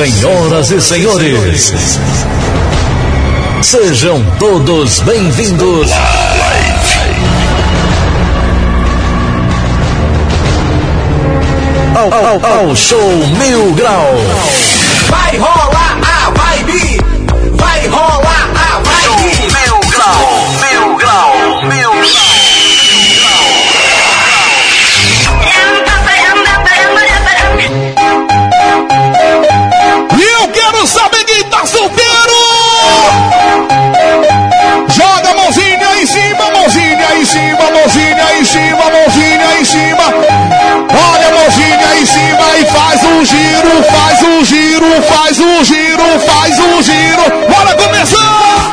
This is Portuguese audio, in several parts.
Senhoras e senhores, sejam todos bem-vindos. Ao, ao, ao show Mil Grau. Vai giro, faz um giro, faz um giro, faz um giro. Bora começar!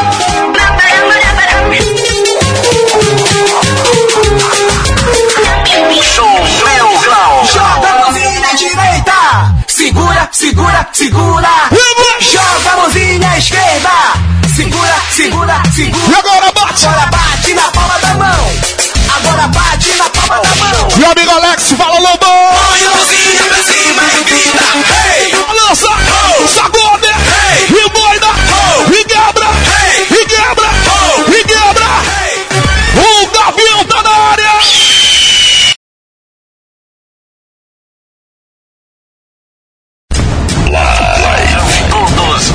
Show mil grau. Joga a mãozinha na direita, segura, segura, segura. Joga a mãozinha à esquerda, segura, segura, E segura. agora bate! Agora bate na palma da mão, agora bate na palma da mão. Meu amigo Alex, fala Lobão!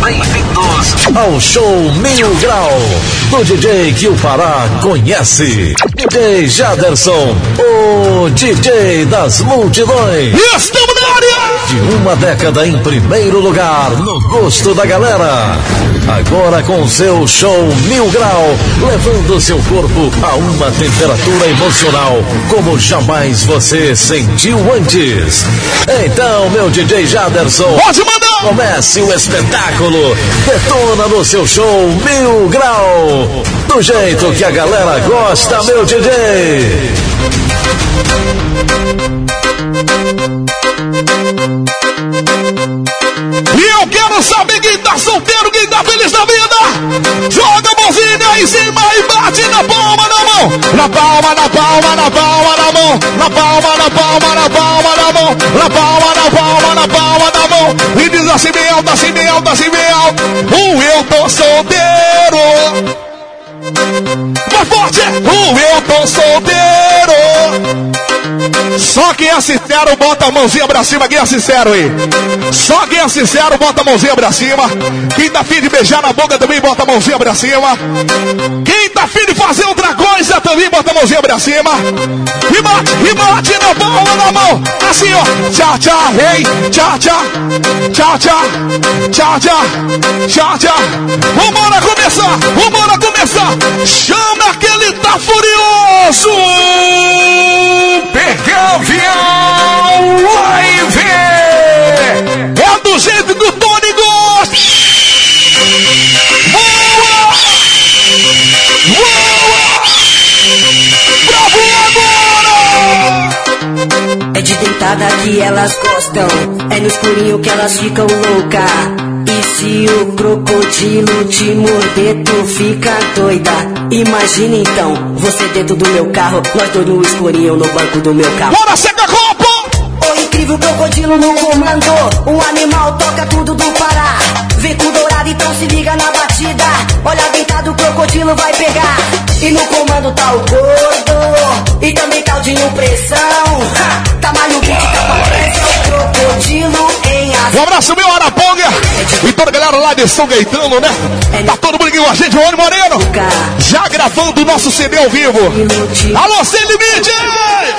Bem-vindos. Ao show Mil Grau, do DJ que o Pará conhece. DJ Jaderson, o DJ das multidões. Estamos na área. De uma década em primeiro lugar no gosto da galera. Agora com seu show Mil Grau, levando seu corpo a uma temperatura emocional como jamais você sentiu antes. Então, meu DJ Jaderson, Pode mandar. comece o espetáculo. Detona no seu show Mil Grau. Do jeito que a galera gosta, meu DJ. Feliz da vida. Joga a mãozinha em cima e bate na palma da mão. Na palma, na palma, na palma da mão. Na palma, na palma, na palma da mão. Na palma, na palma, na palma da mão. E diz assim bem alto, assim bem alto, assim bem alto. Um eu tô solteiro. Mais forte! Um eu tô solteiro. Só quem é sincero, bota a mãozinha pra cima. Quem é sincero aí? Só quem é sincero, bota a mãozinha pra cima. Quem tá afim de beijar na boca também, bota a mãozinha pra cima. Quem tá afim de fazer outra coisa também, bota a mãozinha pra cima. E bate, e bate na palma da mão. Assim, ó. Tchau, tchau, ei. Tchau, tchau. Tchau, tchau. Tchau, tchau. Tchau, tchau. Vambora começar, vambora começar. Chama que ele tá furioso. Avião Live! É do jeito que o Tony gosta! Voa! Voa! Bravo agora! É de deitada que elas gostam, é no escurinho que elas ficam louca. E se o crocodilo te morder, tu fica doida. Imagina então, você dentro do meu carro, nós dois no escurinho no banco do meu carro. Bora, seca copo! O incrível crocodilo no comando, o animal toca tudo do Pará. Vem com dourado, então se liga na batida. Olha deitado, o crocodilo vai pegar. E no comando tá o gordo, e também tá o Dinho Pressão. Ha, tamanho 20, capa presa, o crocodilo em ação. Um abraço meu, Araponga! E toda a galera lá de São Gaetano, né? Tá todo mundo aqui com a gente, Rony Moreno! Já gravando o nosso CD ao vivo! Alô, Sem Limite!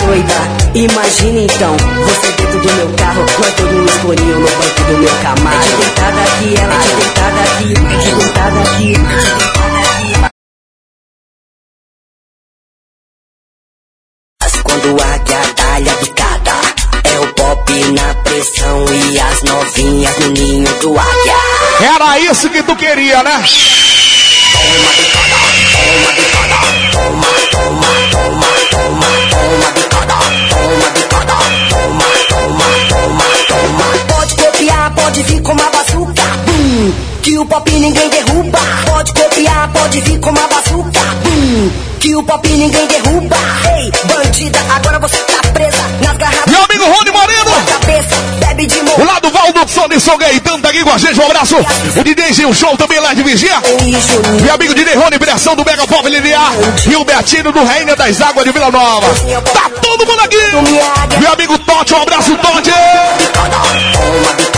Doida, imagina então, você dentro do meu carro, nós todos no escurinho no banco do meu camaro. É de deitada aqui, ela é de deitada aqui, é de deitada aqui, é de deitada aqui. Pop na pressão e as novinhas no ninho do águia. Era isso que tu queria, né? Toma bicada, toma bicada, toma, toma, toma, toma, toma bicada, toma bicada, toma, toma, toma, toma. Pode copiar, pode vir com uma bazuca, bum, que o pop ninguém derruba. Pode copiar, pode vir com uma bazuca, bum, que o pop ninguém derruba. Ei, bandida, agora você presa nas garrafas. Meu amigo Rony Moreno! Cabeça, bebe de O lado Ronaldo, Sonisson Gaetano tá aqui com a gente, um abraço. O DJ Gil Show também lá de Vigia. Meu amigo DJ Rony, pressão do Mega Pop LDA. E o Betinho do Reina das Águas de Vila Nova. Tá todo mundo aqui. Meu amigo Totti, um abraço, Totti. Ninguém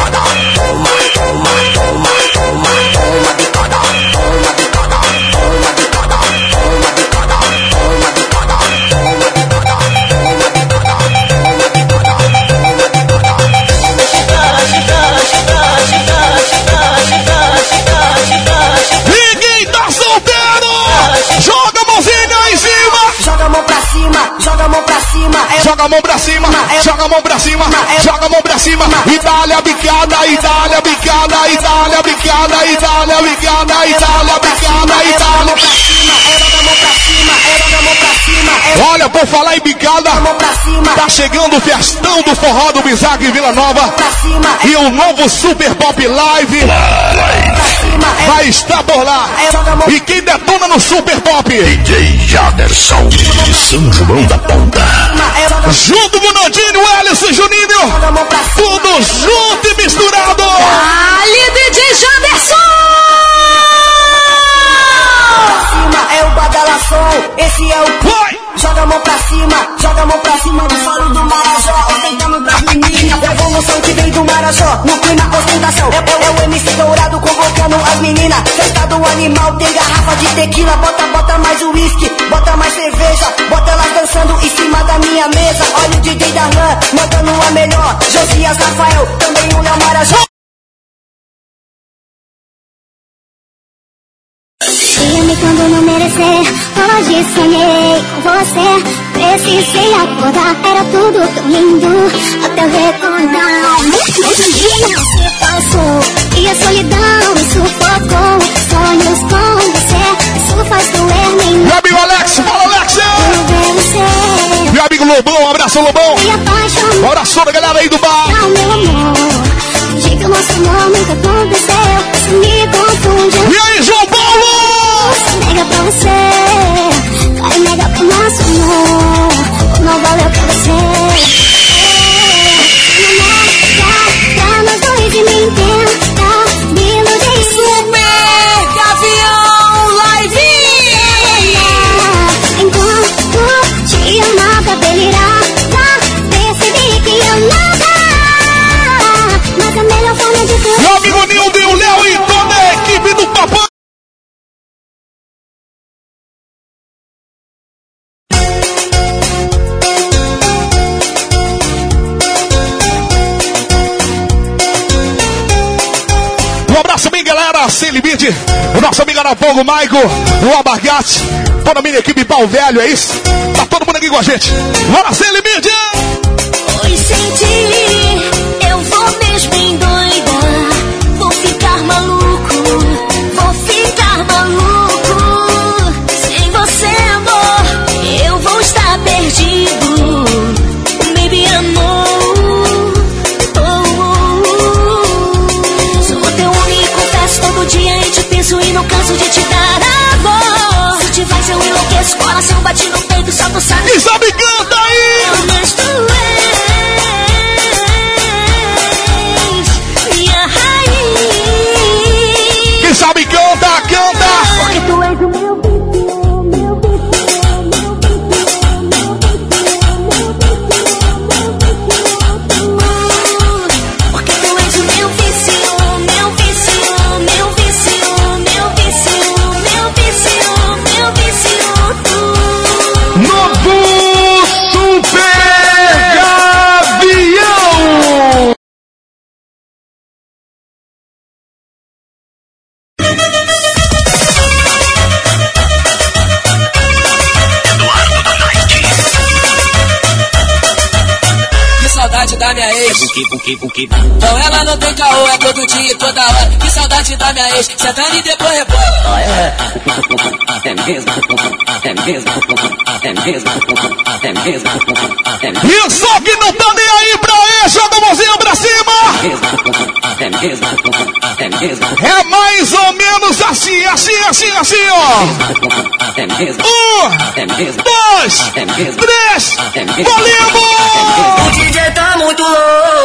joga a mão pra cima, joga a mão pra cima. E dá-lhe a bicada, e por falar em bicada, joga a mão pra cima, tá chegando o festão do forró do Bizac em Vila Nova. pra cima. E o novo Super Pop Live pra cima, é vai estar por lá. E quem detona no Super Pop? DJ Jaderson de São João da Ponta. é Junto com o Nandinho, o Ellison e Juninho. Tudo junto e misturado. Ali DJ Janderson! pra cima, é o badalação. Esse é o Vai! Joga a mão pra cima, joga a mão pra cima do falo do Marajó, ostentando das meninas. Evolução que vem do Marajó, no clima ostentação. É, é, é o MC dourado convocando as meninas. Festa do animal, tem garrafa de tequila. Bota, bota mais uísque, bota mais cerveja. Bota elas dançando em cima da minha mesa. Olha o DJ Darlan, mandando a melhor. Josias Rafael, também o Léo Marajó. Hoje sonhei com você. Precisei acordar, era tudo tão lindo. Até recordar. Um dia se passou e a solidão me sufocou. Sonhos com você, isso faz doer nem Meu amigo Alex, fala Alex! Meu amigo Lobão, um abraço Lobão. Um abraço da galera aí do bar. Não, meu amor, que o nosso amor nunca aconteceu. Me confunde. E aí, João o Abargate, toda a minha equipe Pau Velho, é isso? Tá todo mundo aqui com a gente. Bora, sem limite! Ex. Então ela não tem caô, é todo dia e toda hora. Que saudade da minha ex. Sentando e depois rebola. E só que não tá nem aí pra ele, joga a mãozinha pra cima! É mesmo? É mais ou menos assim, assim, assim, assim, ó. É mesmo? Um, É dois, É três, É valendo! O DJ tá muito louco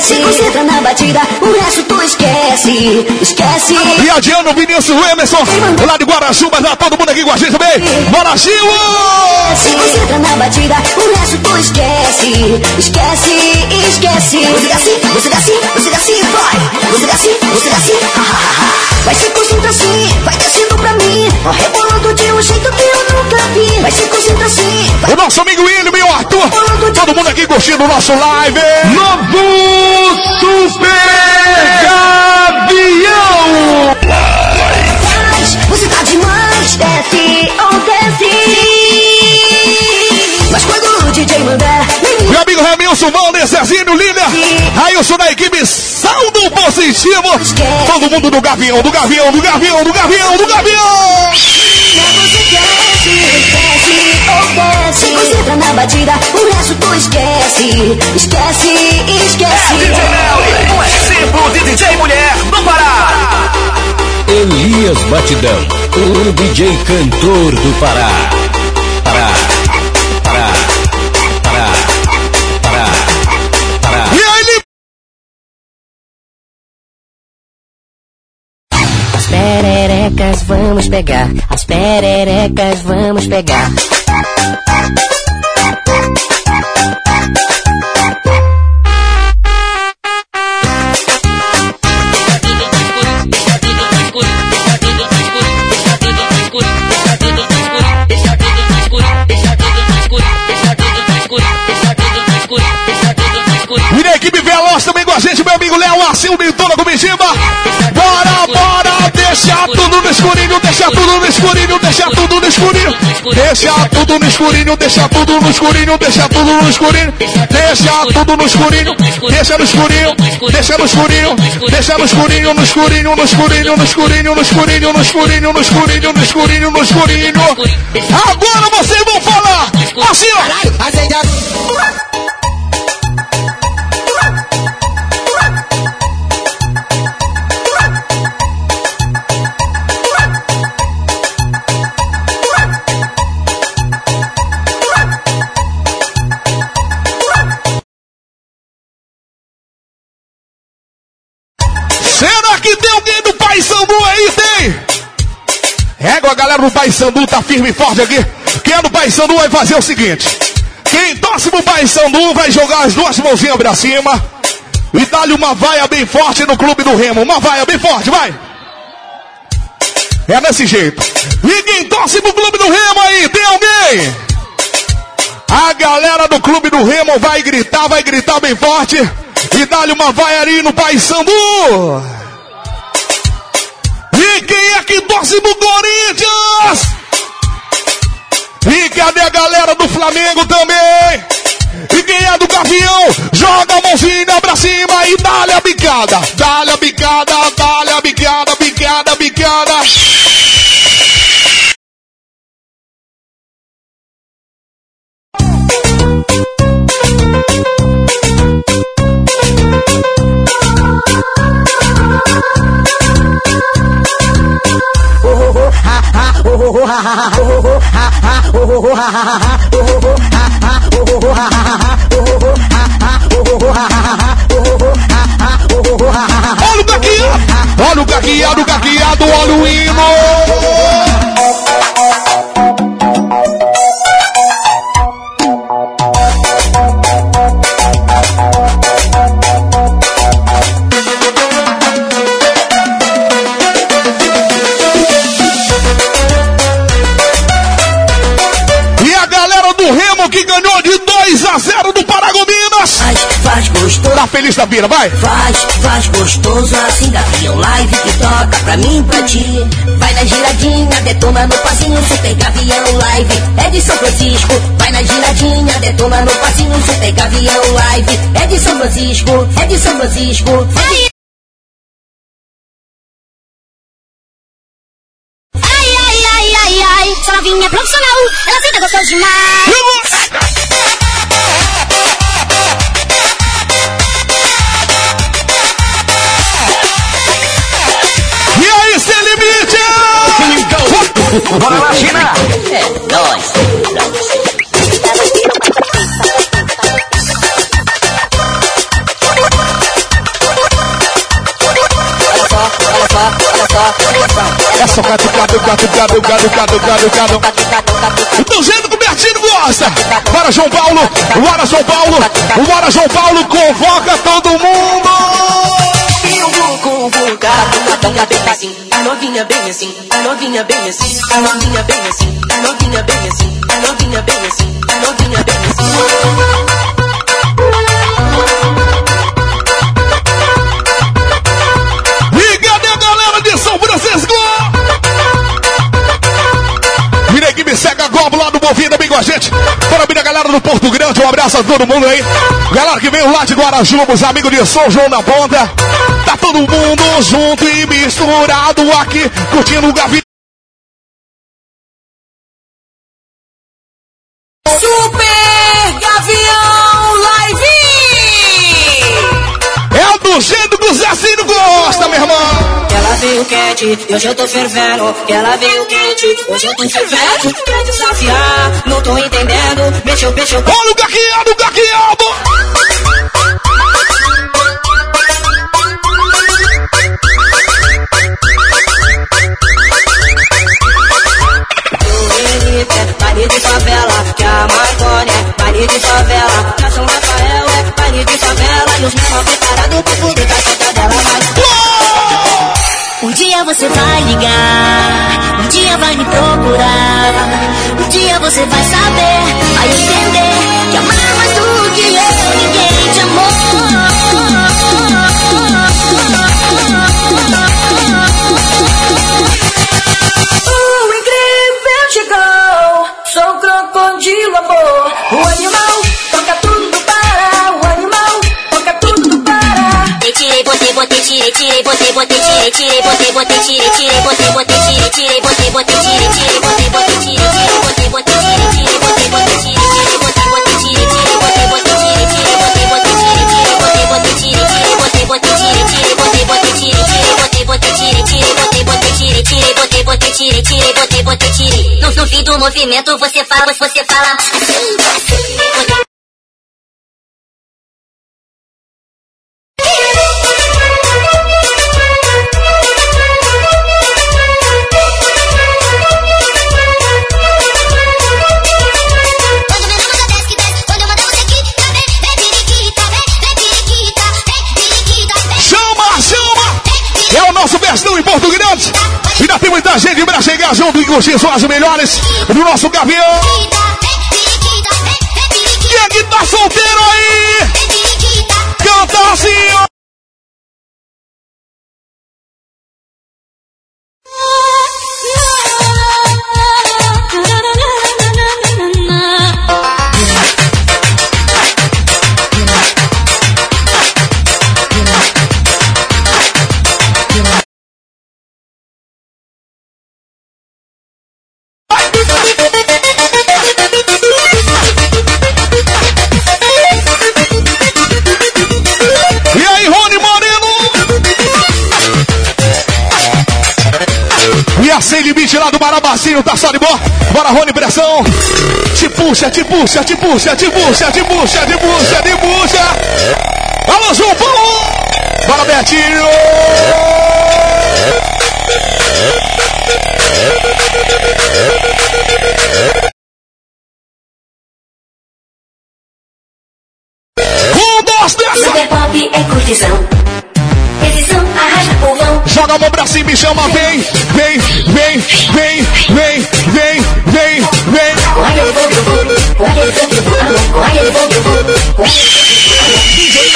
Se concentra na batida, o resto tu esquece, esquece. E adiando o Vinícius Emerson, lá de Guarajuba, tá todo mundo aqui com a gente também. Bora, Se Gil! concentra na batida, o resto tu esquece, esquece, esquece. Você desce, você desce, você desce, vai. Você desce, você desce, ha, ha, ha, ha. Vai se concentra assim, vai descendo pra mim. Rebolando de um jeito que eu nunca vi. Vai se concentra assim, vai O nosso amigo William e o Arthur, todo mundo aqui curtindo o nosso live. Novo Super Gavião! Você tá demais, desce ou desce. Mas quando o DJ mandar, Meu amigo Remilson, Wander, Zezinho, Lília, Railson da equipe Saldo Positivo. Todo mundo do Gavião, do Gavião, do Gavião, do Gavião, do Gavião! você desce, desce. Se concentra na batida, o resto tu esquece, esquece, esquece. DJ Mel, um exemplo de DJ mulher no Pará. Elias Batidão, o DJ cantor do. Pará, pererecas vamos pegar, as pererecas vamos pegar. E na equipe Veloz também com a gente, meu amigo Léo Arcildo e toda a comitiva. Bora, bora, deixa tudo no escurinho, deixa tudo no escurinho, deixa tudo no escurinho. Deixa tudo no escurinho, deixa tudo no escurinho, deixa tudo no escurinho. Deixa tudo no escurinho, deixa no escurinho, deixa no escurinho, deixa no escurinho, no escurinho, no escurinho, no escurinho, no escurinho, no escurinho, no escurinho, no escurinho, no escurinho. Agora vocês vão falar assim, ó. Que tem alguém do Pai Sandu aí? Tem! Égua, a galera do Pai Sandu tá firme e forte aqui. Quem é do Pai Sandu vai fazer o seguinte: quem torce pro Pai Sandu vai jogar as duas mãozinhas pra cima e dar-lhe uma vaia bem forte no Clube do Remo. Uma vaia bem forte, vai! É desse jeito. E quem torce pro Clube do Remo aí? Tem alguém? A galera do Clube do Remo vai gritar, vai gritar bem forte e dá-lhe uma vaiarinha no Pai Sandu. E quem é que torce pro Corinthians? E cadê a galera do Flamengo também? E quem é do Gavião? Joga a mãozinha pra cima e dá-lhe a bicada. Dá-lhe a bicada, dá-lhe a bicada, bicada, bicada. Olha o caqueado, olha o caqueado, o caqueado, olha o hino. Remo que ganhou de 2 a 0 do Paragominas. faz, faz gostoso. Tá feliz da pira, vai. Faz, faz gostoso assim Gavião Live que toca pra mim, pra ti Vai na giradinha, detona no passinho Super Gavião Live é de São Francisco Vai na giradinha, detona no passinho, super gavião live. É de São Francisco, é de São Francisco. Novinha é profissional, ela senta gostoso demais. E aí, sem limite! Bora lá, China! É, nós. É só catucado, catucado, catucado, catucado. Do jeito que o Bertinho gosta. Bora, João Paulo. Bora, João Paulo. Bora, João Paulo. Convoca todo mundo. A novinha bem assim, a novinha bem assim, a novinha bem assim, a novinha bem assim, a novinha bem assim, a novinha bem assim, a novinha bem assim. Globo lá do Movida, bem com a gente. Parabéns a galera do Porto Grande, um abraço a todo mundo aí. Galera que veio lá de Guarajuba, os amigos de São João da Ponta. Tá todo mundo junto e misturado aqui, curtindo o Gavi. Super Gavião Live! É do jeito que o Zezinho gosta, meu irmão. Veio quente, hoje eu tô fervendo. Que ela veio quente, hoje eu tô fervendo. Quer desafiar, não tô entendendo. Mexeu, mexeu, Olha o gaqueado, o gaqueado. Baile de favela, que a Marconi, baile de favela, que a São Rafael é baile de favela, e os menores preparados pra poder dar dia você vai ligar, um dia vai me procurar. Um dia você vai saber, vai entender que amar mais do que eu, ninguém te o incrível chegou, sou crocodilo amor, tirei, botei, botei, tirei, tirei, botei, botei, tirei, tirei, botei, botei, tirei, tirei, botei, botei, tirei, tirei, botei, botei, tirei, tirei, botei, botei, tirei, tirei, botei, botei, tirei, tirei, botei, botei, tirei, tirei, botei, botei, tirei, tirei, botei, botei, tirei, tirei, botei, botei, tirei, tirei, botei, botei, tirei, tirei, botei, botei, tirei, tirei, botei, botei, tirei, tirei, botei, botei, tirei, tirei, botei, botei, tirei. No, movimento você fala, você fala chegar junto e curtir só as melhores do nosso Gavião. Quem é que tá solteiro sem limite lá do Barabacinho, tá só de boa? Bora, Rony, pressão. Te puxa, te puxa, te puxa, te puxa, te puxa, te puxa, te puxa. Alô, João Paulo. Bora, Betinho. Um, dois, três. Super pop é curtição joga a mão pra cima e chama. Vem, vem, vem, vem, vem, vem, vem, vem. DJ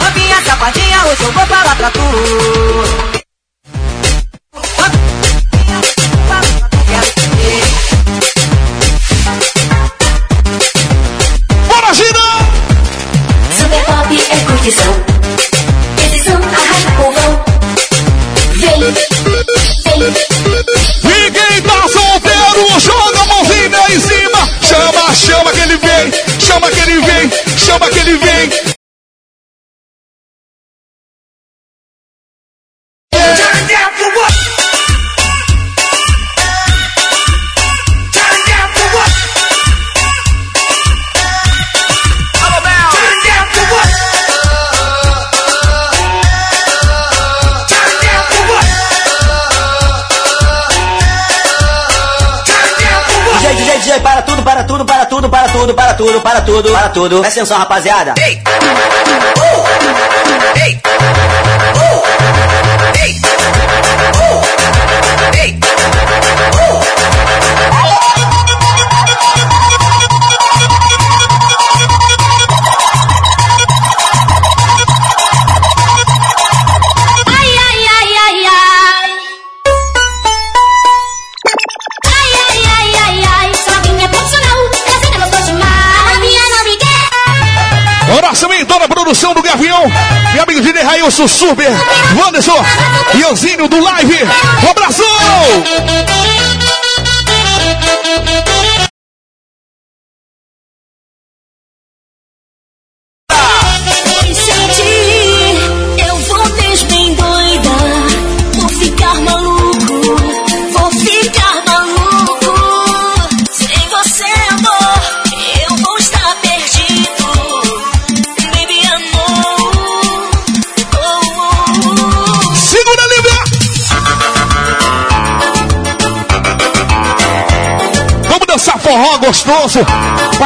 Novinha, safadinha, hoje eu vou falar pra tu. Tudo, para tudo, para tudo, para tudo. Presta atenção, rapaziada. Ei! Oh! Ei! Oh! Ei! Oh! Ei! Ai, Railson Super, Wanderson Euzinho do Live. Um abraço!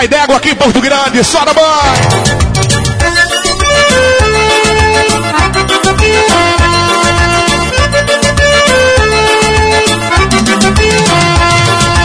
Pai d'égua aqui em Porto Grande, só na mãe.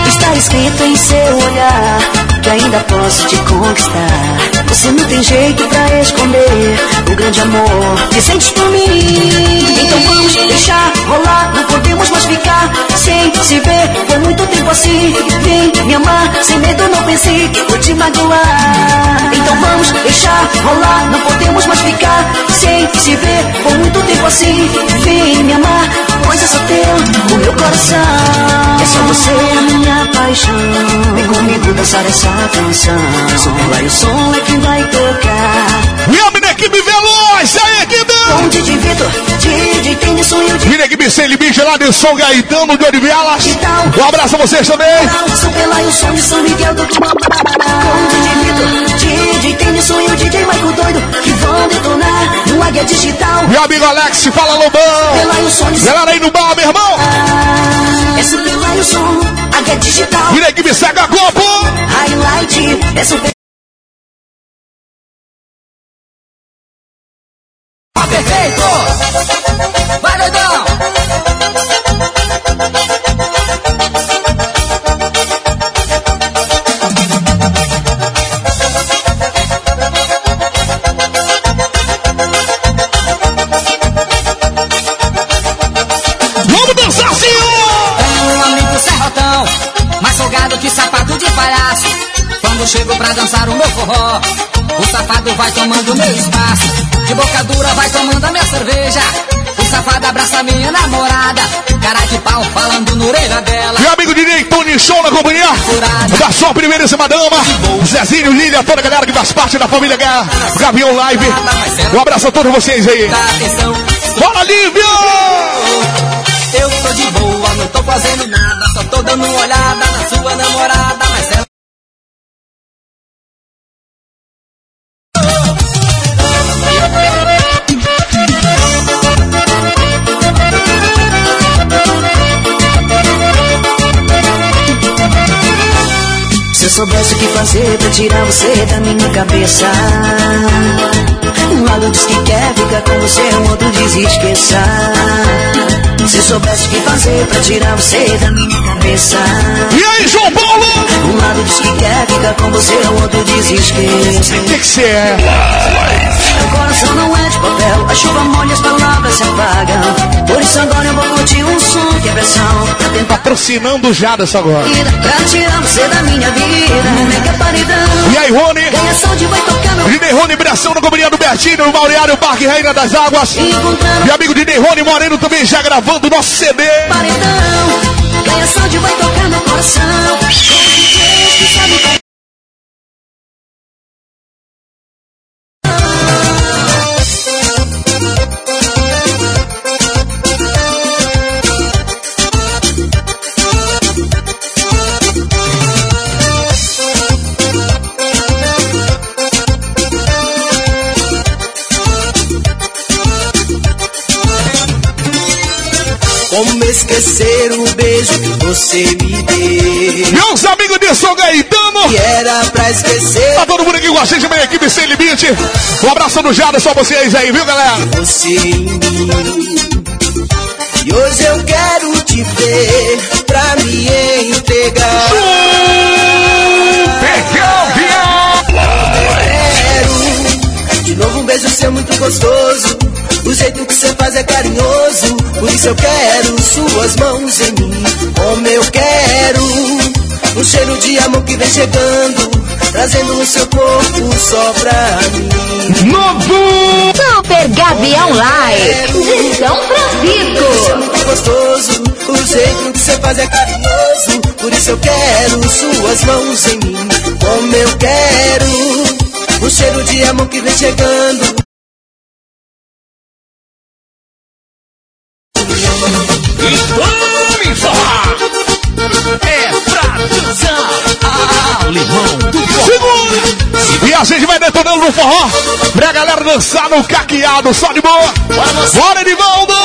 Está escrito em seu olhar que ainda posso te conquistar. Você não tem jeito pra esconder o grande amor que sentes por mim. Então vamos deixar rolar, não podemos mais ficar sem se ver por muito tempo assim. Vem me amar, sem medo, não pense que vou te magoar. Então vamos deixar rolar, não podemos mais ficar sem se ver por muito tempo assim. Vem me amar, pois eu sou teu, o meu coração. É só você a minha paixão. Vem comigo dançar essa canção. E o som é quem vai tocar. Menina equipe veloz, aí equipe! Com Didi Vitor, Didi tem sonho de Minha equipe sem limite lá de São Gaetano de Odivelas. Um abraço a vocês também. De. Meu amigo Alex, fala Lobão. De Galera aí no bar, meu irmão. É Supela e o som, Águia Digital. Minha equipe segue a Globo. Highlight, é super. Da sua primeiríssima dama, Zezinho, Lília, toda a galera que faz parte da família Ga- Gavião Live. Um abraço a todos vocês aí. Fala, Lívia! eu tô de boa, não tô fazendo nada. Só tô dando uma olhada na sua namorada. Soubesse o que fazer pra tirar você da minha cabeça. Um lado diz que quer ficar com você, o outro diz esqueça. Se soubesse o que fazer pra tirar você da minha cabeça. E aí, João Paulo? Um lado diz que quer ficar com você, o outro diz esqueça. O que que você é? Meu coração não é de papel, a chuva molha, as palavras se apagam. Por isso agora eu vou curtir um som que é pressão. Pra tentar Patrocinando o Jadas agora. pra tirar você da minha vida. Mega paredão. E aí, Rony? Ganha saúde, vai tocar meu Dinei Rony, Bração na companhia do Bertinho, no Balneário Parque Reina das Águas. Encontrando Meu amigo Dinei Rony Moreno também já gravando nosso CD. paredão. Vai tocar meu coração. Como esquecer o beijo que você me deu? Meus amigos de São Gaetano. E era pra esquecer. Tá todo mundo aqui com a gente, minha equipe sem limite. Um abraço do Jada, só vocês aí, viu, galera? Você em mim. E hoje eu quero te ver pra me entregar. Quero de novo um beijo seu muito gostoso. O jeito que você faz é carinhoso. Por isso eu quero suas mãos em mim. Como eu quero um cheiro de amor que vem chegando. Trazendo o seu corpo só pra mim. Novo! Super Gavião Live de São Isso é Francisco. muito gostoso, o jeito que você faz é carinhoso. Por isso eu quero suas mãos em mim. Como eu quero o cheiro de amor que vem chegando. Vamos forrar! É pra dançar! Ah, o limão do forró! E a gente vai detonando no forró pra galera dançar no caqueado, só de boa! Bora, Edivaldo!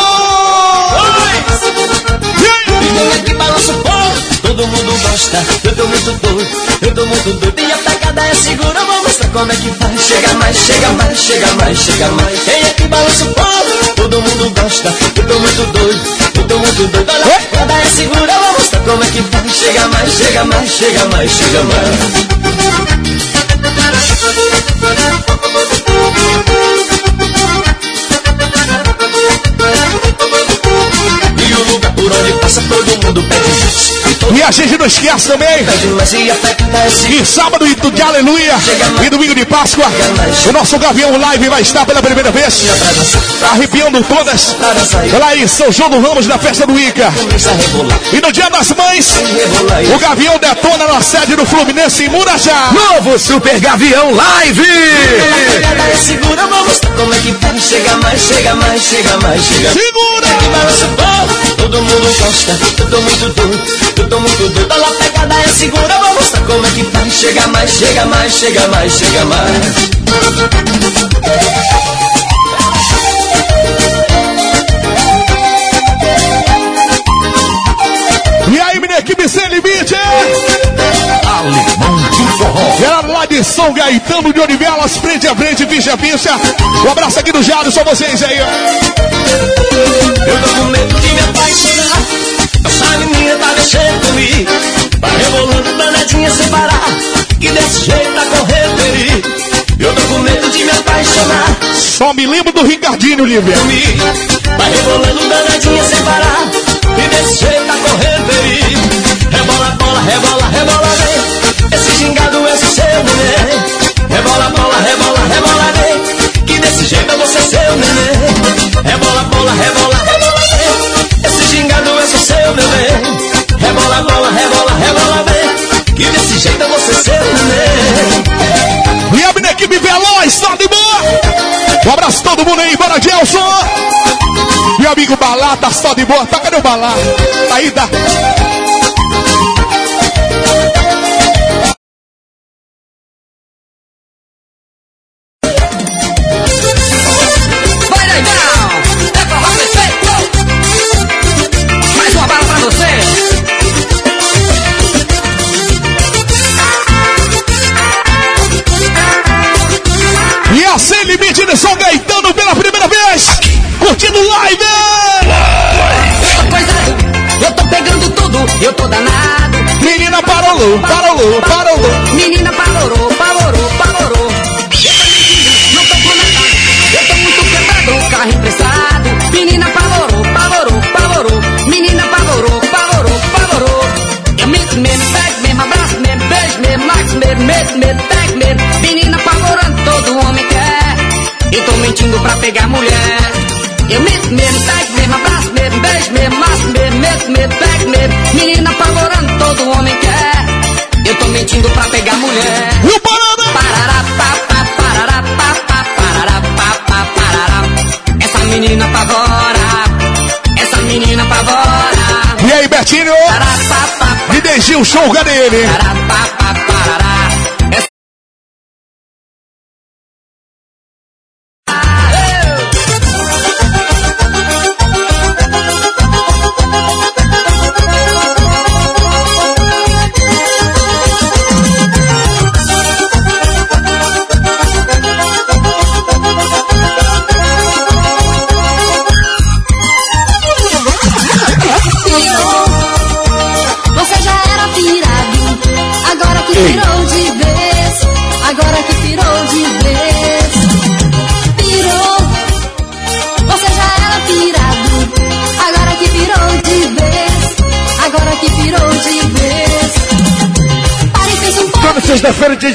Vem aqui, balança o povo, todo mundo gosta. Eu tô muito doido, eu tô muito doido. E a pegada é segura, vou mostrar como é que faz. Chega mais, chega mais, chega mais, chega mais. Vem aqui, balança o povo, todo mundo gosta. Eu tô muito doido, eu tô muito doido. Olha, a pegada é segura, vou mostrar como é que faz. Chega mais, chega mais, chega mais, chega mais. Por onde passa todo mundo pede. E todo a gente não esquece também. E sábado e de aleluia e domingo de Páscoa, o nosso Gavião Live vai estar pela primeira vez, arrepiando todas, lá em São João do Ramos, na festa do Ica. E no dia das mães, o Gavião detona na sede do Fluminense em Murajá. Novo Super Gavião Live! segura, mostrar como é que faz. Chega mais, chega mais, chega mais, chega mais. Segura! Que balança todo mundo gosta. Tô muito doido, tô muito doido. Olha a pegada é segura, vou mostrar como é que faz. Chega mais, chega mais, chega mais, chega mais. E aí, minha equipe sem limite? Alemão do forró! Galera lá de São Gaetano de Onivelas, frente a frente, ficha a ficha. Um abraço aqui do Jado, só vocês aí, ó. Eu tô com medo de me apaixonar. Essa menina tá mexendo comigo. Vai rebolando danadinha sem parar. E desse jeito tá correndo perigo. Eu tô com medo de me apaixonar. Só me lembro do Ricardinho, Lívia. Vai rebolando danadinha sem parar. E desse jeito tá correndo perigo. Rebola, bola, rebola, rebola, vem. Esse gingado é seu neném. Rebola, bola, rebola, rebola, vem. Que desse jeito vou ser seu neném. Rebola, bola, rebola, rebola, vem. Esse gingado é seu neném. Rebola, bola, rebola, rebola, vem. Que desse jeito vou ser seu neném. E a minha equipe veloz, tá de boa? Um abraço todo mundo aí, bora, Gelson. Meu amigo Balá, tá só de boa. Tá, cadê o Balá? Tá eu tô danado. Menina parolou, parolou, parolou. Menina. Eu tô mentindo, não tô com nada. Eu tô muito quebrado, carro emprestado. Menina pavorou, pavorou, pavorou. Menina pavorou, pavorou, pavorou. Eu me, me, pego, me, abraço, me, beijo, me, max, me, me, me, pego, me. Menina pavorando, todo homem quer. Eu tô mentindo pra pegar mulher. Eu me, me, pego, me, abraço, me, deixei o show, cadê ele? parará,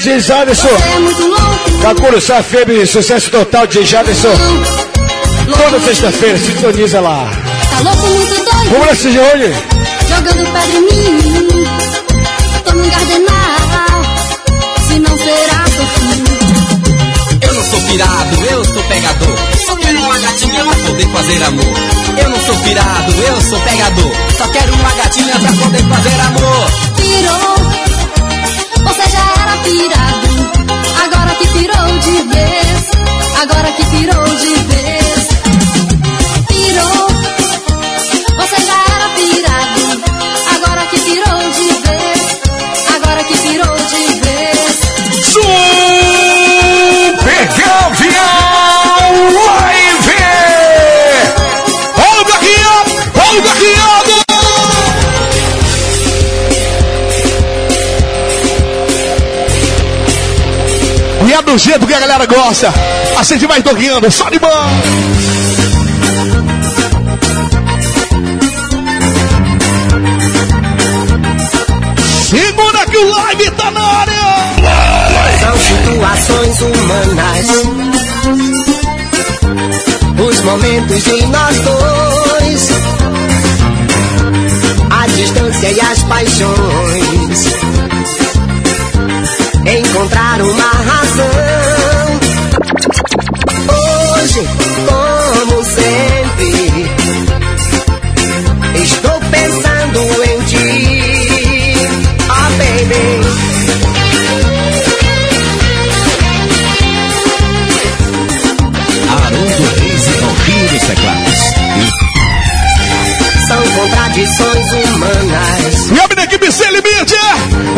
DJ Jaderson. É. Cacuruçá FM, sucesso total, DJ Jaderson. louco, Toda sexta-feira, sintoniza lá. Tá louco, muito doido. Vamos lá, CG hoje? Jogando pedra em mim. Tô num cardenal. Se não será fim. Eu não sou pirado, eu sou pegador. Só quero uma gatinha pra poder fazer amor. Eu não sou pirado, eu sou pegador. Só quero uma gatinha pra poder fazer amor. Agora que pirou de vez. Pirou. Você já era pirado. Agora que pirou de vez. Agora que pirou de vez. Super Campeão Live! Olha o Gaguinho! Olha o Gaguinho! E é do jeito que a galera gosta. Acende mais doguinho, só de bom. Segura que o live tá na área! São situações humanas. Os momentos de nós dois. A distância e as paixões. Encontrar uma humanas. E a minha equipe sem limite,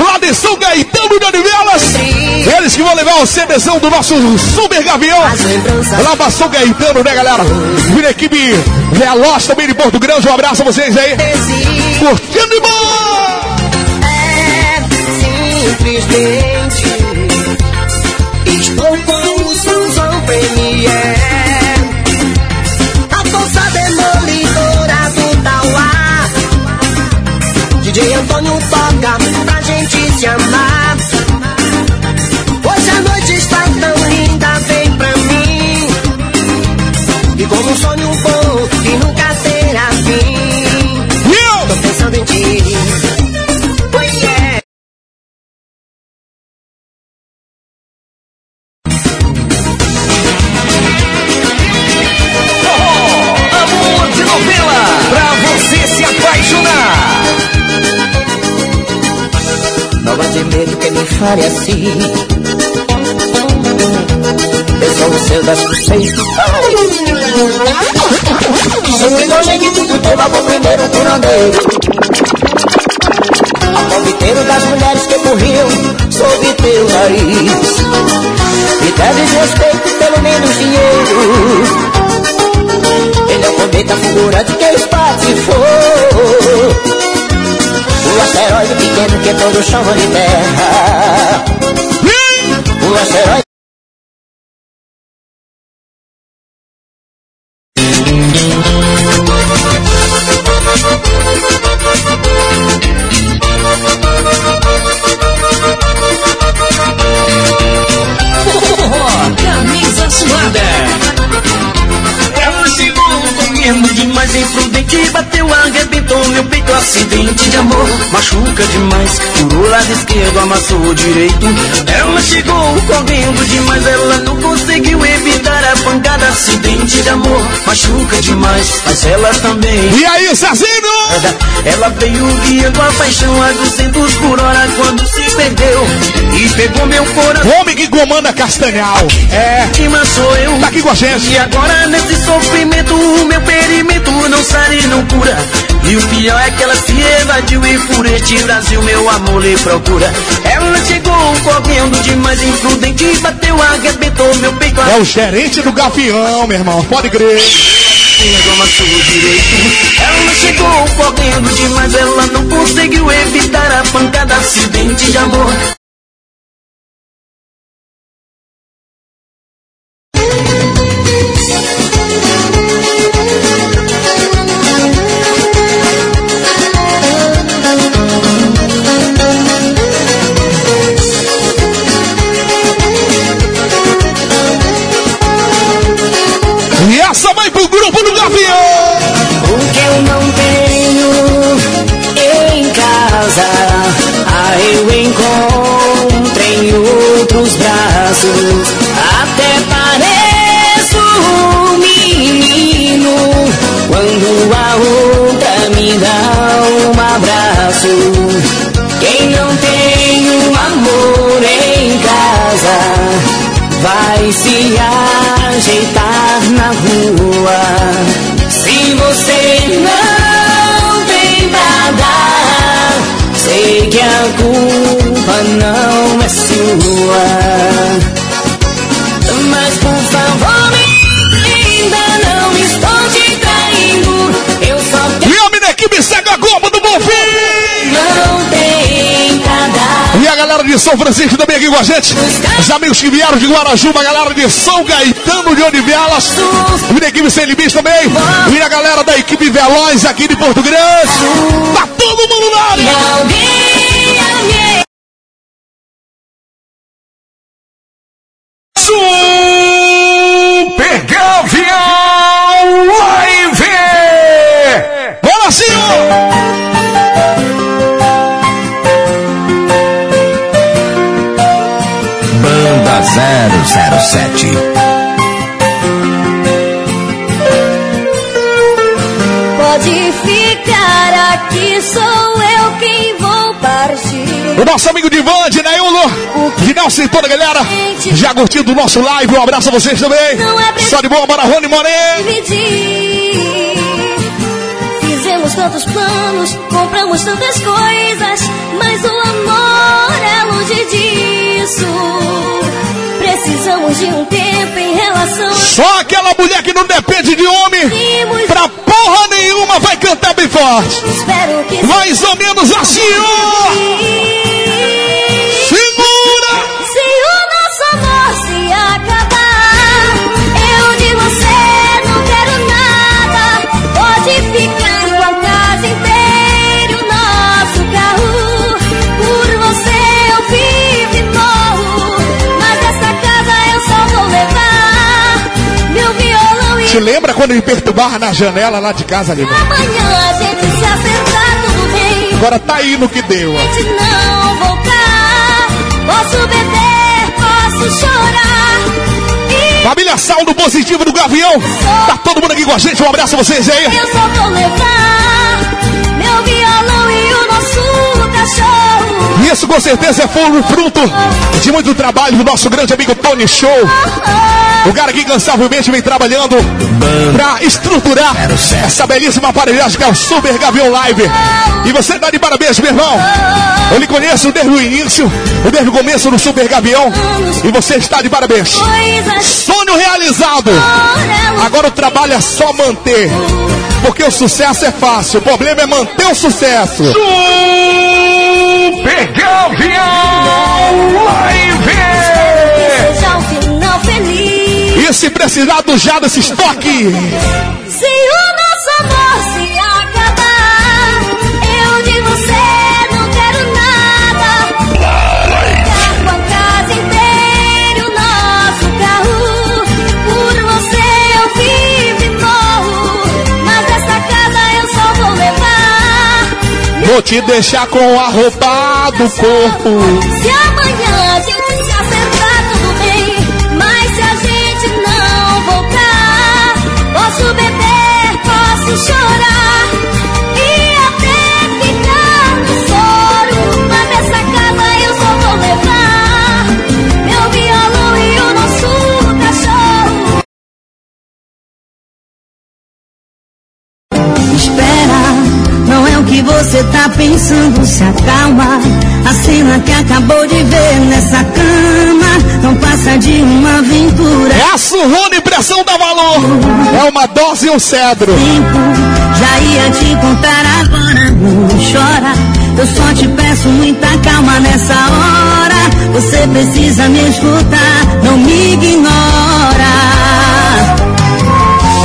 lá de São Gaetano de Onivelas. Eles que vão levar o CBzão do nosso Super Gavião. Lá pra São Gaetano, né, galera? Minha equipe Veloz também de Porto Grande. Um abraço a vocês aí. Curtindo de boa! é simplesmente estou com o Premier. Antônio toca pra gente se amar. Assim. Eu sou o seu das. Sempre gostei que tudo teu amor primeiro curandeiro. Alcoviteiro das mulheres que morriam sob teu nariz. Me deves respeito, pelo menos dinheiro. Ele é o cometa fulgurante que. O pequeno que todo chama de terra. O asteroide. Camisa machuca demais, furou lado esquerdo, amassou o direito. Ela chegou correndo demais, ela não conseguiu evitar a pancada, acidente de amor, machuca demais, mas ela também. E aí, Cezinho? Ela veio guiando a paixão a 200 por hora quando se perdeu e pegou meu coração. Homem que comanda Castanhal. É, Vítima sou eu. tá aqui com a gente. E agora nesse sofrimento o meu ferimento não sara e não cura. E o pior é que ela se evadiu e por este Brasil meu amor lhe procura. Ela chegou correndo demais, imprudente, bateu, arrebentou meu peito. É o gerente do Gavião, meu irmão. Pode crer. Ela chegou correndo demais, ela não conseguiu evitar a pancada, acidente de amor. Quem não tem um amor em casa vai se ajeitar na rua. Se você não tem pra dar, sei que a culpa não é sua. Mas por favor, ainda não estou te traindo. Eu só tenho. E a minha equipe segue a Globo do Bonfim! E a galera de São Francisco também aqui com a gente. Os amigos que vieram de Guarajuba, a galera de São Gaetano de Odivelas. A minha equipe sem limites também. E a galera da equipe Veloz aqui de Porto Grande. Tá todo mundo na área. Super Gavião Live! Bora, senhor! 007. Pode ficar aqui, sou eu quem vou partir. O nosso amigo Divan, de Neulo, de Nelson e toda a galera, já curtindo o nosso live. Um abraço a vocês também. Só de boa para Rony Moreno. Fizemos tantos planos, compramos tantas coisas, mas o amor é longe disso. Precisamos de um tempo em relação Só aquela mulher que não depende de homem, pra porra nenhuma, vai cantar bem forte. Espero que Mais ou menos assim, ó. Te lembra quando me perturbava na janela lá de casa, ali? amanhã a gente se acertar tudo bem. Agora tá aí no que deu, ó. Não voltar, posso beber, posso chorar. Família Saldo Positivo do Gavião. Tá todo mundo aqui com a gente. Um abraço a vocês aí. eu só vou levar meu violão e o nosso. E isso com certeza é fruto de muito trabalho do nosso grande amigo Tony Show. O cara que incansavelmente vem trabalhando pra estruturar essa belíssima aparelhagem que é o Super Gavião Live. E você tá de parabéns, meu irmão. Eu lhe conheço desde o início, desde o começo do Super Gavião. E você está de parabéns. Sonho realizado. Agora o trabalho é só manter. Porque o sucesso é fácil, o problema é manter o sucesso. Super Gavião Live! seja um final feliz. E se precisar do já desse estoque, Se vou te deixar com a roupa do corpo. Se amanhã a gente se acertar, tudo bem. Mas se a gente não voltar, posso beber, posso chorar. Você tá pensando, se acalma. A cena que acabou de ver nessa cama não passa de uma aventura. É a surrona pressão da valor. É uma dose e um cedro. Tempo, já ia te contar agora, não chora. Eu só te peço muita calma nessa hora. Você precisa me escutar, não me ignora.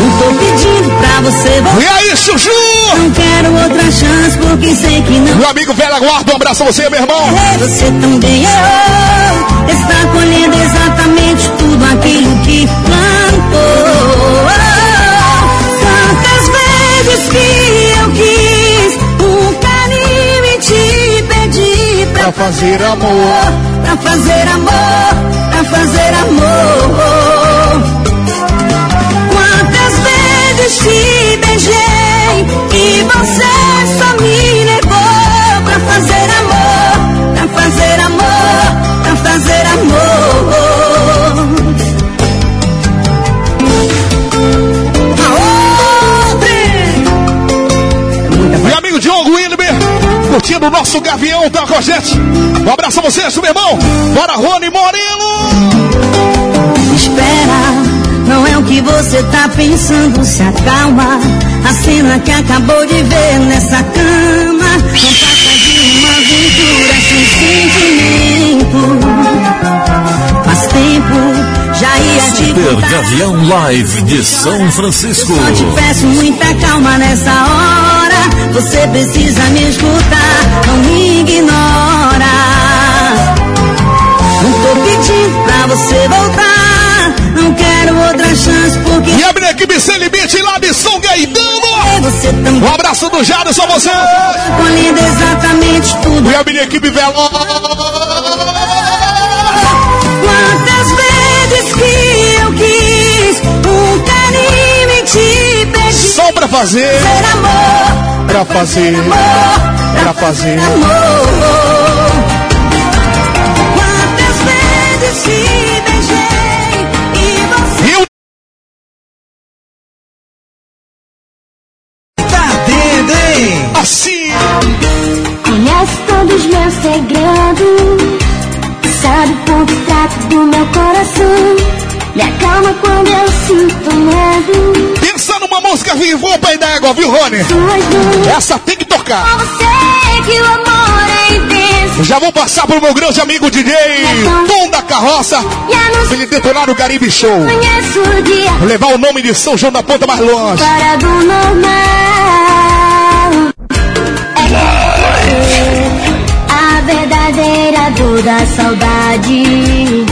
Não tô pedindo pra você voltar. E aí, Chuchu? Não quero outra chance porque sei que não. Meu amigo velho aguarda, um abraço a você, meu irmão. Você também errou. Está colhendo exatamente tudo aquilo que plantou. Tantas vezes que eu quis um carinho e te pedi pra Pra fazer amor. Pra fazer amor, pra fazer amor. Curtindo o nosso Gavião tá com a gente. Um abraço a vocês, meu irmão. Bora, Rony Moreno. Espera, não é o que você tá pensando, se acalma. A cena que acabou de ver nessa cama não passa de uma aventura sem sentimento. Faz tempo, já ia te Super contar. Gavião Live de São Francisco. Só te peço muita calma nessa hora. Você precisa me escutar, não me ignora. Não tô pedindo pra você voltar. Não quero outra chance porque E a minha equipe sem limite lá de São Gaetano. também Um abraço do Jadson a você. colhendo exatamente tudo. E a minha equipe veloz. Fazer, ser amor, pra fazer, amor, pra fazer. amor. Quantas vezes te beijei e você E o Tá dentro, hein? assim. Conhece todos os meus segredos. Sabe o ponto fraco do meu coração. Me acalma quando eu sinto medo. Pensa numa música viva, pai d'égua, viu, Rony? Essa tem que tocar. Que o amor é intenso. Já vou passar pro meu grande amigo DJ Tom da Carroça. A não Ele detonar o Caribe Show. Vou levar o nome de São João da Ponta mais longe. fora do normal. É a verdadeira dor da saudade.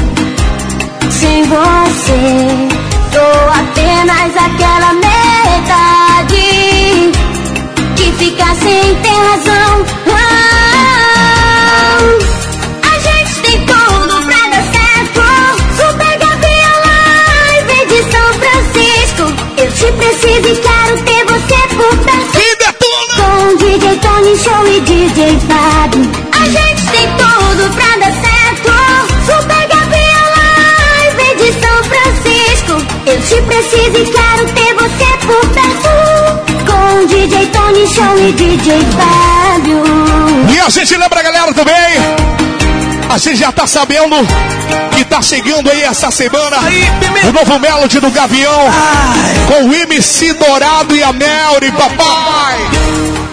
Sem você, sou apenas aquela metade que fica sem ter razão. Ah, a gente tem tudo pra dar certo. Super Gabriel Live de São Francisco. Eu te preciso e quero ter você por perto. Com DJ Tony Show e DJ Fábio. Te preciso e quero ter você por perto. Com DJ Tony Show e DJ Fábio. E a gente lembra a galera também. A gente já tá sabendo que tá chegando aí essa semana o novo Melody do Gavião com o MC Dourado e a Melry, papai.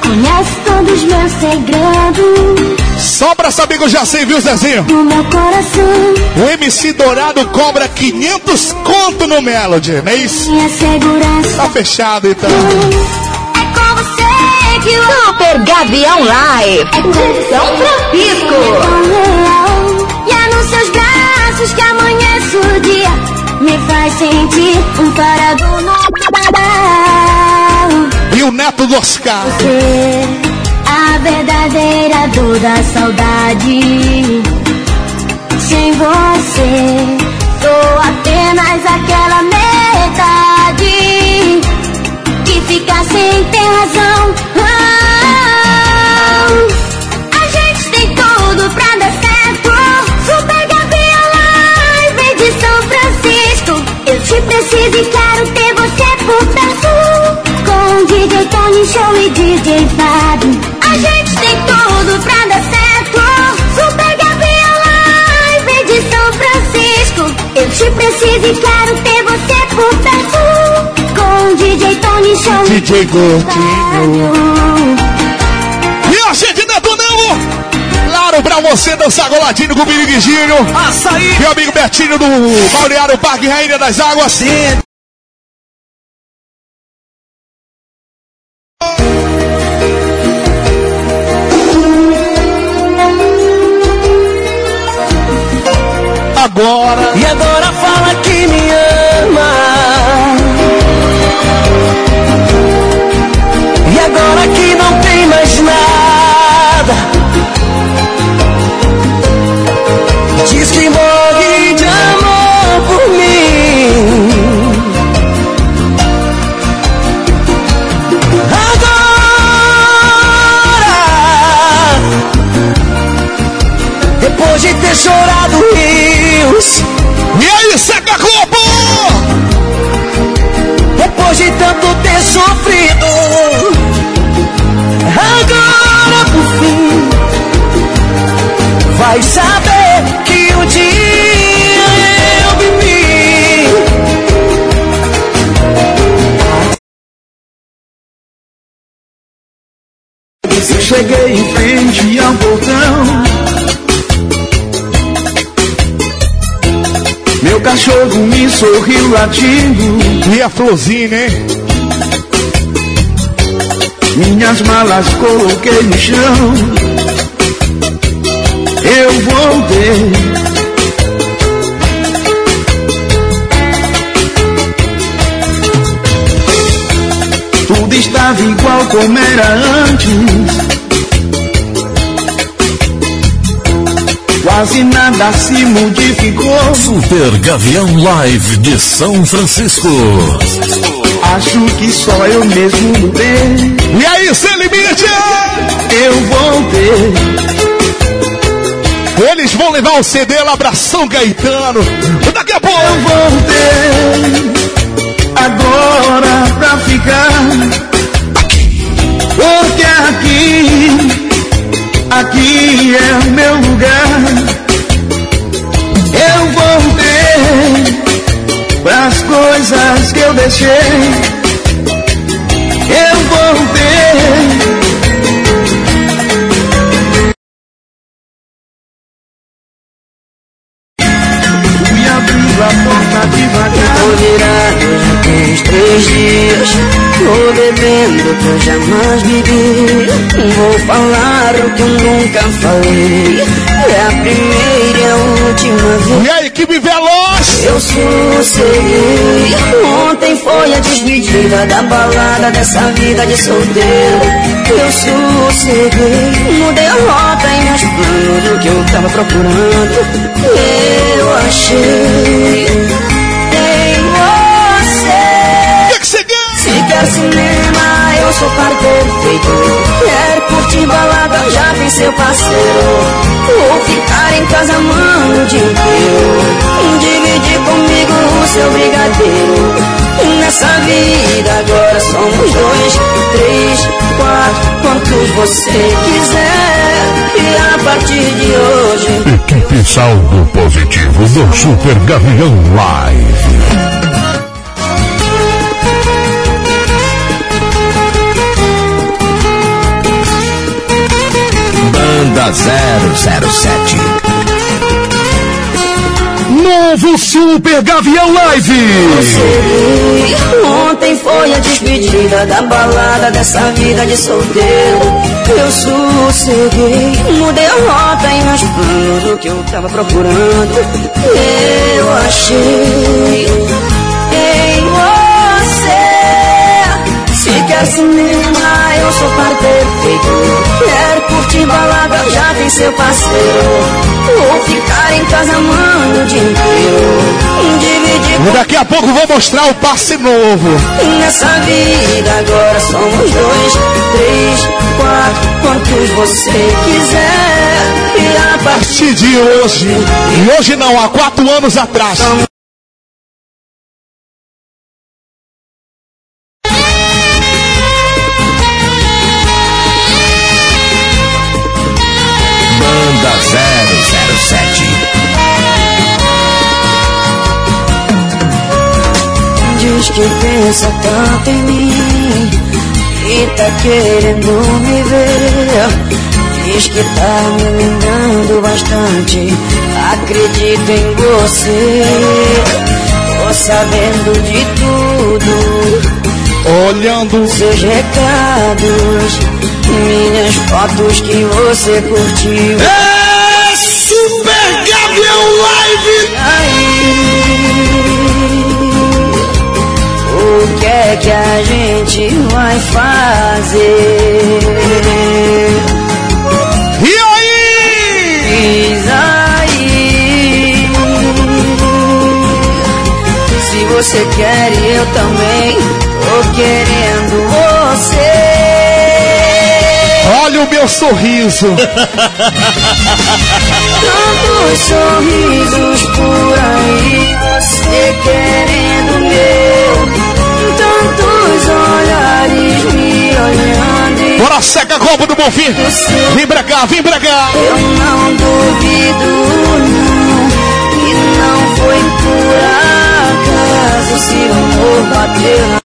Conhece todos os meus segredos Só pra saber que eu já sei, viu, Zezinho? do meu coração. O MC Dourado cobra 500 conto no Melody, não é isso? Minha segurança Tá fechado então. é com você que o Super Gavião Live de São Francisco. E é nos seus braços que amanhece o dia. Me faz sentir um parado normal. E o neto do Oscar. Você, verdadeira dor da saudade. Sem você, DJ Gordinho. E a gente detonando! Claro, pra você dançar goladinho com o Biriguinho. Açaí. Meu amigo Betinho do Balneário Parque Rainha das Águas. E agora nada. Diz que morre de amor por mim. Agora, depois de ter chorado rios. E aí, seca vai saber que um dia eu vivi. Cheguei em frente ao portão. Meu cachorro me sorriu latindo. E a florzinha, hein? Minhas malas coloquei no chão. Eu voltei. Tudo estava igual como era antes. Quase nada se modificou. Super Gavião Live de São Francisco. Acho que só eu mesmo mudei. E aí, sem limite! Eu voltei. Eles vão levar o CD lá pra São Caetano. Daqui a pouco. Eu voltei. Agora pra ficar. Porque aqui, aqui é meu lugar. Eu voltei pras coisas que eu deixei. Eu voltei. Tô virado já tem uns três dias Tô bebendo que eu jamais bebi Vou falar o que eu nunca falei. É a primeira e a última vez. E a equipe Veloz! Eu sosseguei Ontem foi a despedida da balada Dessa vida de solteiro. Eu sosseguei Mudei a rota e meus planos Do que eu tava procurando. Eu achei quer? cinema, eu sou par perfeito. Quer curtir balada, já tem seu parceiro. Vou ficar em casa, mano, dia inteiro. Dividir comigo o seu brigadeiro. Nessa vida agora somos dois, três, quatro, quantos você quiser. E a partir de hoje. Equipe Saldo Positivo do Super Gavião Live. 007. Novo Super Gavião Live! Ontem foi a despedida da balada dessa vida de solteiro. Eu sosseguei, mudei a rota e meus planos do que eu tava procurando. Eu achei em você. Se quer cinema, eu sou par perfeito. Quer curtir balada, já tem seu parceiro. Vou ficar em casa, mano, o dia inteiro. Dividir daqui a pouco vou mostrar o passe novo. Nessa vida agora somos dois, três, quatro, quantos você quiser. E a A partir de hoje, e hoje não, há quatro anos atrás. Que pensa tanto em mim e tá querendo me ver. Diz que tá me lembrando bastante. Acredito em você. Tô sabendo de tudo. Olhando Seus recados, minhas fotos que você curtiu. É Super Gavião Live! O que é que a gente vai fazer? E aí? Diz aí. Se você quer, eu também tô querendo você. Olha o meu sorriso. Tantos sorrisos por aí, você querendo meu. Tantos olhares me olhando. e Bora, seca a roupa do Bonfim. Vem pra cá, vem pra cá. Eu não duvido, não, que não foi por acaso se o amor bateu na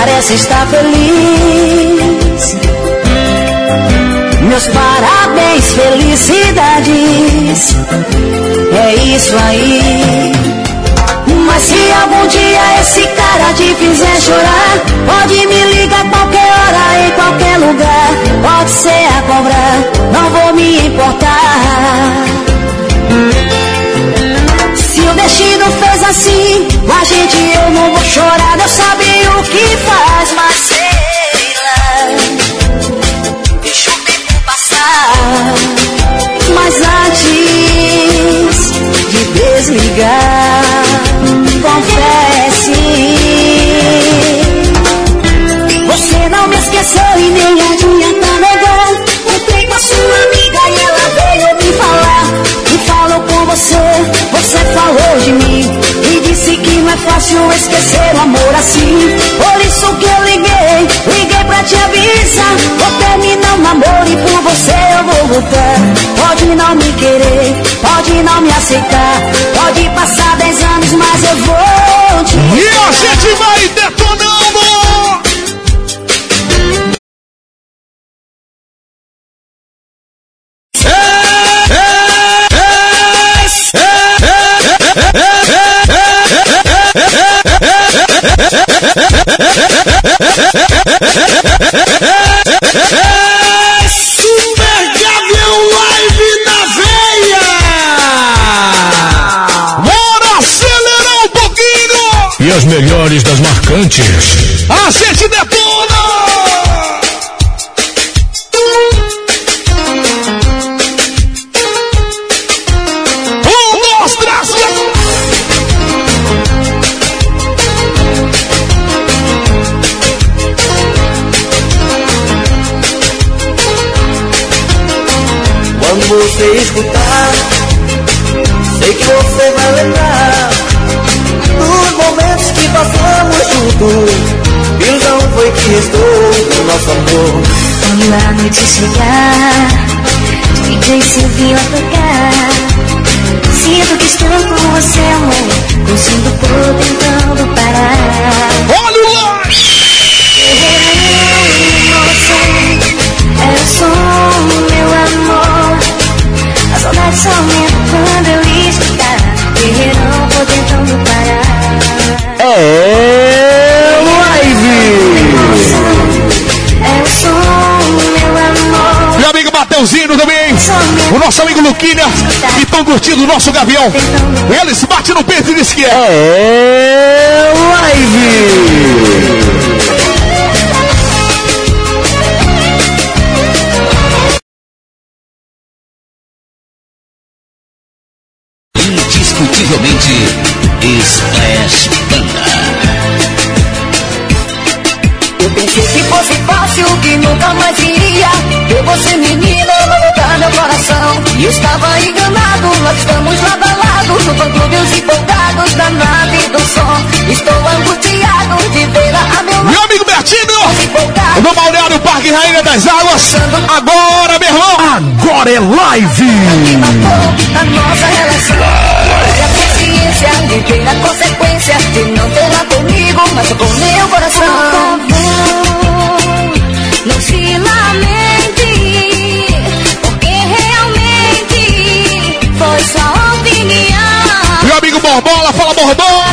parece estar feliz. Meus parabéns, felicidades, é isso aí. Mas se algum dia esse cara te fizer chorar, pode me ligar qualquer hora, em qualquer lugar. Pode ser a cobrar, não vou me importar. Se o destino fez assim, com a gente eu não vou chorar. Deus sabe fácil esquecer o amor assim. Por isso que eu liguei, liguei pra te avisar. Vou terminar o namoro e por você eu vou voltar. Pode não me querer, pode não me aceitar. Pode passar dez anos, mas eu vou te E a gente vai detonando. Super Gabriel Live na veia! Bora acelerar um pouquinho! E as melhores das marcantes. A gente que você vai lembrar dos momentos que passamos juntos. Ilusão foi que restou do nosso amor. Quando a noite chegar, DJ Silvio a tocar. Sinto que estou com você, amor. Consigo por tentando parar. Olha o lá! É o som, meu amor. A saudade só aumenta É live! Meu amigo Mateuzinho também. O nosso amigo Luquinha. Que estão curtindo o nosso gavião. Eles batem no peito e diz que é. É live! Estava enganado, nós estamos lado a lado No fã-clube os empolgados da nave do som Estou angustiado de vê-la a meu lado Meu amigo Bertinho. No Balneário Parque Rainha das Águas. Agora, meu irmão. Agora é live! que matou a nossa relação E a consciência de ver a consequência De não tê-la comigo, mas com meu coração dos.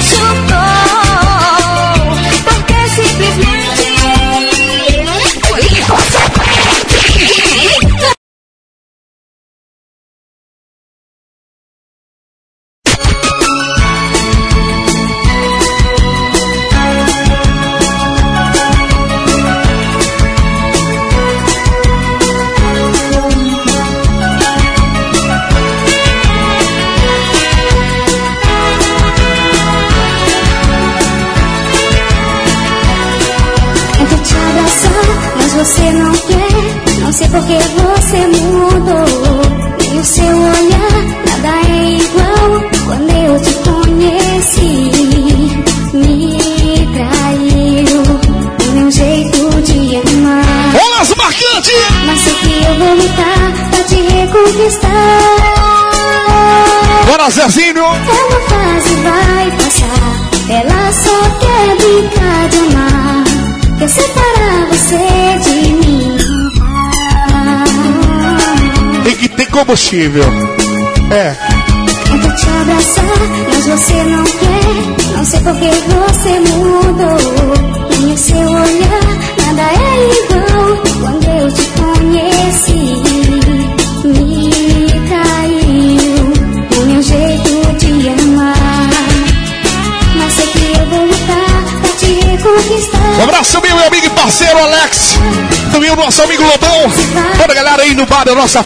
Combustível. É. Tenta te abraçar, mas você não quer. Não sei porque você mudou. Nem o seu olhar, nada é igual. Quando eu te conheci, me caiu o meu jeito de amar. Mas sei que eu vou lutar pra te reconquistar. Um abraço, meu amigo e parceiro Alex. Também o nosso amigo Lobão. Toda galera aí no bar da nossa.